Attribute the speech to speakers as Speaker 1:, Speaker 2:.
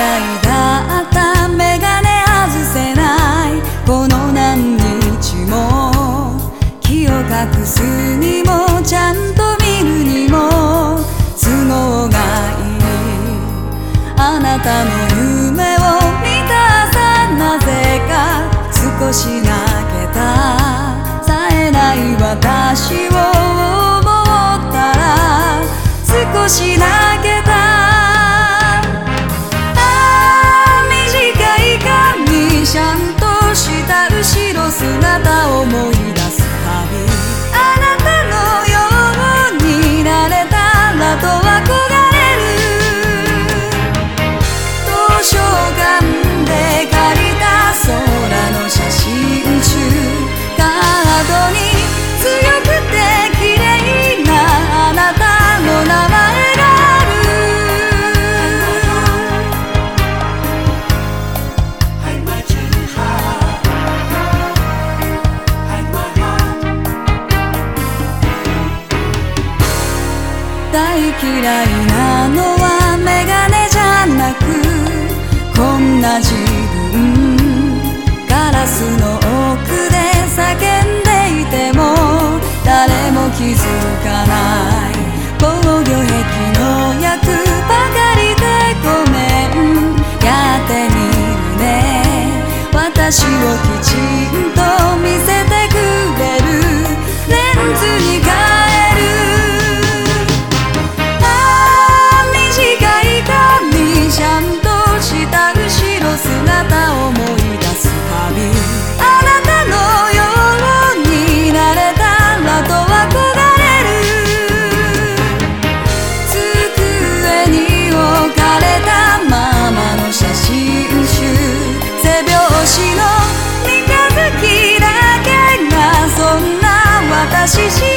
Speaker 1: いだったメガネ外せないこの何日も気を隠すにもちゃんと見るにも都合がいいあなたの夢を見たさなぜか少し泣けた冴えない私を思ったら少し泣け大嫌いなのはメガネじゃなくこんな自分其实。